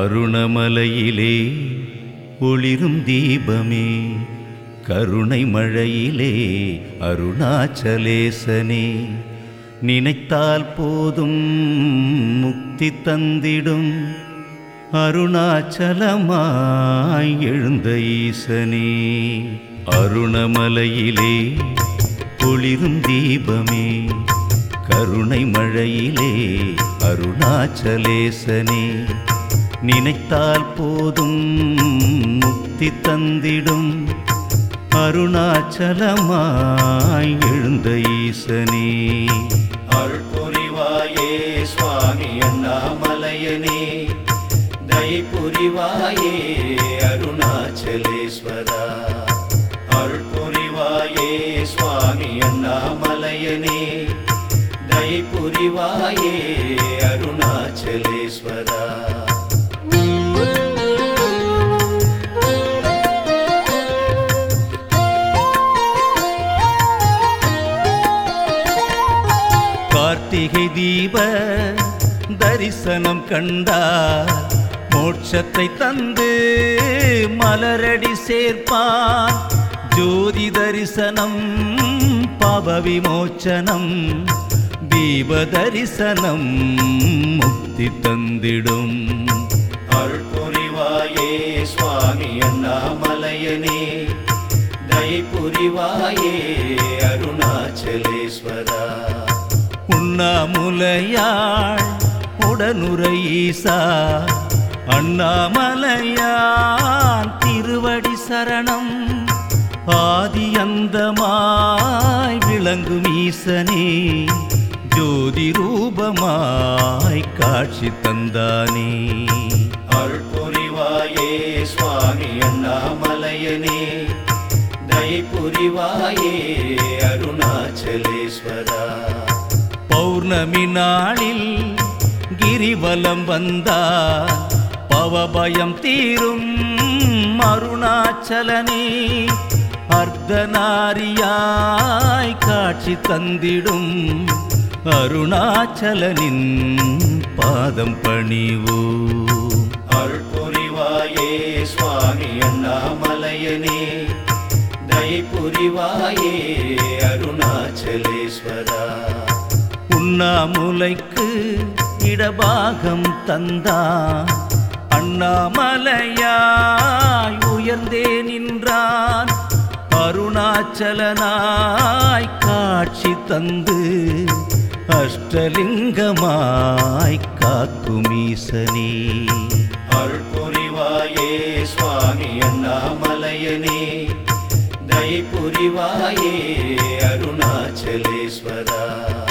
அருணமலையிலே ஒளிரும் தீபமே கருணை மழையிலே அருணாச்சலேசனே. நினைத்தால் போதும் முக்தி தந்திடும் அருணாச்சலமாய் எழுந்த ஈசனே. அருணமலையிலே ஒளிரும் தீபமே கருணை மழையிலே அருணாச்சலேசனே. நினைத்தால் போதும் முக்தி தந்திடும். அருணாச்சலமாய் எழுந்த ஈசனே. அருள் புரிவாயே சுவாமி அண்ணாமலையனே. தயை புரிவாயே அருணாச்சலேஸ்வரா. அருள் புரிவாயே சுவாமி அண்ணாமலையனே. தயை புரிவாயே அருணாச்சலேஸ்வரா. கார்த்திகை தீப தரிசனம் கண்டார். மோட்சத்தை தந்து மலரடி சேர்ப்பார். ஜோதி தரிசனம் பாவ விமோச்சனம் தீப தரிசனம் முக்தி தந்திடும். அருள்புரிவாயே சுவாமி அண்ணாமலையனே தயை புரிவாயே அருணாச்சலேஸ்வரா. உண்ணாமுலையாள் உடனுரை ஈசா அண்ணாமலையான் திருவடி சரணம். ஆதி அந்தமாய் விளங்கும் ஈசனே ஜோதி ரூபமாய் காட்சி தந்தானே. அருள் புரிவாயே சுவாமி அண்ணாமலையனே தயை புரிவாயே அருணாச்சலேஸ்வரா. பௌர்ணமி நாளில் கிரிவலம் வந்தார் பவபயம் தீரும் அருணாச்சலனே. அர்த்தநாரியாய் காட்சி தந்திடும் அருணாச்சலனின் பாதம் பணிவோ. அருள்புரிவாயே சுவாமி அண்ணாமலையனே. தயபுரிவாயே அருணாச்சலேஸ்வரா. உண்ணாமுலைக்கு இடபாகம் தந்தான் அண்ணாமலையாய் உயர்ந்தே நின்றான். அருணாச்சலனாய் காட்சி தந்து. அஷ்டலிங்கமாய் காக்கும் அருள்புரிவாயே சுவாமி அண்ணாமலையனே. தயபுரிவாயே அருணாச்சலேஸ்வரா.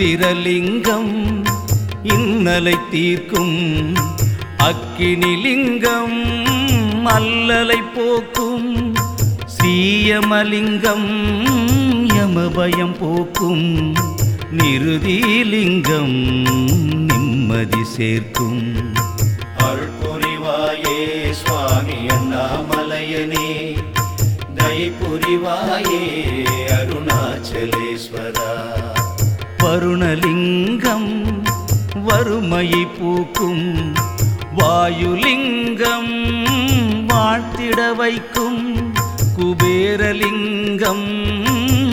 இந்திரலிங்கம் இன்னலை தீர்க்கும் அக்கினிலிங்கம் அல்லலை போக்கும் சீயமலிங்கம் யமபயம் போக்கும் நிருதிலிங்கம் நிம்மதி சேர்க்கும் அருள்புரிவாயே சுவாமி அண்ணாமலையனே தயை புரிவாயே வறுமையை பூக்கும் வாயுலிங்கம் வாழ்த்திட வைக்கும் குபேரலிங்கம்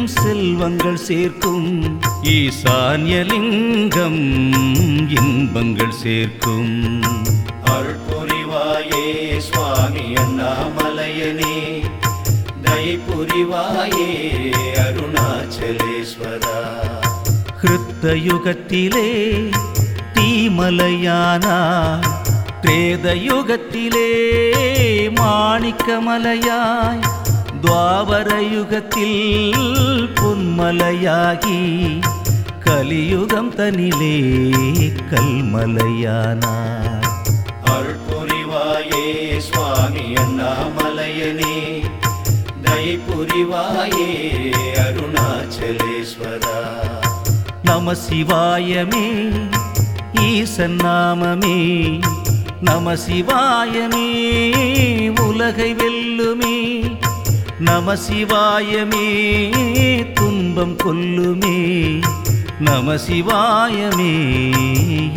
செல்வங்கள் சேர்க்கும் ஈசான்யலிங்கம் இன்பங்கள் சேர்க்கும். அருள் புரிவாயே சுவாமி அண்ணாமலையனே தயை புரிவாயே அருணாச்சலேஸ்வரா. கிருத்த யுகத்திலே தீமலையானா பிரேத யுகத்திலே மாணிக்கமலையாய் துவாபர யுகத்தில் பொன்மலையாகி கலியுகம் தனிலே கல்மலையானார் அருள் புரிவாயே சுவாமி அண்ணாமலையனே தயை புரிவாயே அருணாச்சலேஸ்வரா. நம சிவாயமே ஈசன் நாமமே நம சிவாயமே உலகை வெல்லுமே நம சிவாயமே துன்பம் கொல்லுமே நம சிவாயமே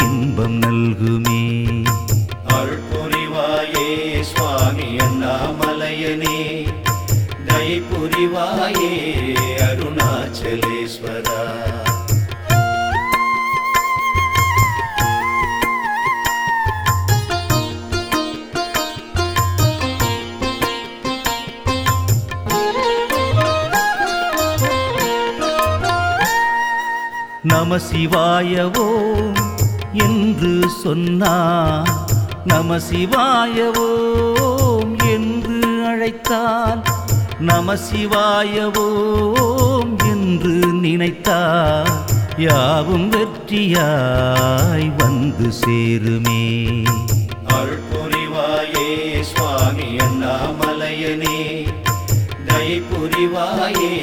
இன்பம் நல்குமே. அருள்புரிவாயே சுவாமி அண்ணாமலையனே தயை புரிவாயே அருணாச்சலேஸ்வரா நம சிவாயவோ என்று சொன்னார் நம சிவாயவோம் என்று அழைத்தார் நம சிவாயவோம் என்று நினைத்தார் யாவும் வெற்றியாய் வந்து சேருமே. அருள்புரிவாயே சுவாமி அண்ணாமலையனே தயபுரிவாயே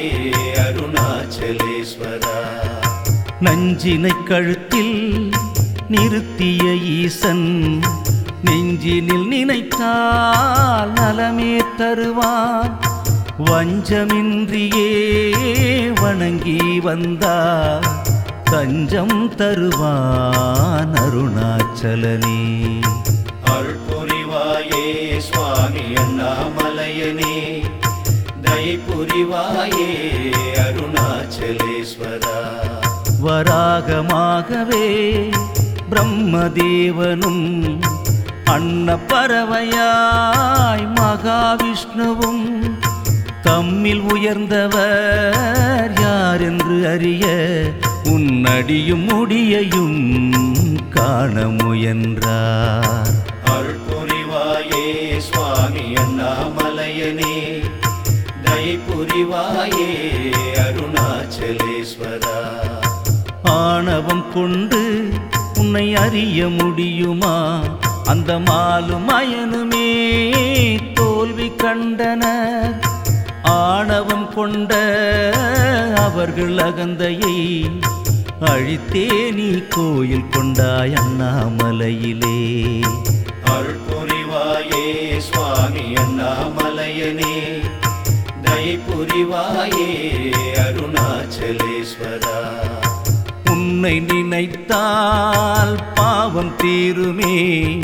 நஞ்சினை கழுத்தில் நிறுத்திய ஈசன் நெஞ்சினில் நினைத்தால் நலமே தருவான். வஞ்சமின்றியே வணங்கி வந்தார். தஞ்சம் தருவான் அருணாச்சலனே. அருள்புரிவாயே சுவாமி அண்ணாமலையனே. தயை புரிவாயே அருணாச்சலேஸ்வரா. வராகமாகவே பிரம்மதேவனும் அன்னப்பறவையாய் மகாவிஷ்ணுவும் தம்மில் உயர்ந்தவர் யார் என்று அறிய உன்னடியும் முடியையும் காண முயன்றார். அருள்புரிவாயே சுவாமி அண்ணாமலையனே தயபுரிவாயே அருணாச்சலேஸ்வரா. ஆணவம் கொண்டு உன்னை அறிய முடியுமா? அந்த மாலும் அயனுமே தோல்வி கண்டனர் ஆணவம் கொண்ட அவர்கள் அகந்தையை அழித்தே நீ கோயில் கொண்டாய் அண்ணாமலையிலே. அருள்புரிவாயே சுவாமி அண்ணாமலையனே. தயபுரிவாயே அருணாச்சலேஸ்வரா. உன்னை நினைத்தால் பாவம் தீருமே.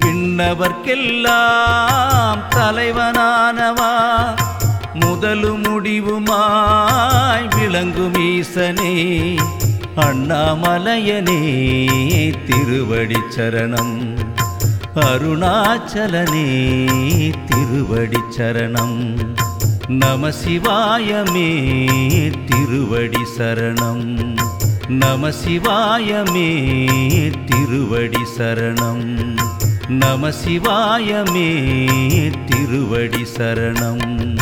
விண்ணவர்க்கெல்லாம் தலைவனானவா. முதலு முடிவுமாய் விளங்கும் ஈசனே. அண்ணாமலையனே திருவடி சரணம். அருணாச்சலனே திருவடி சரணம். நம சிவாயமே திருவடி சரணம். நம சிவாயமே திருவடி சரணம். நம சிவாயமே திருவடி சரணம்.